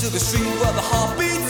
to the street where the heartbeat.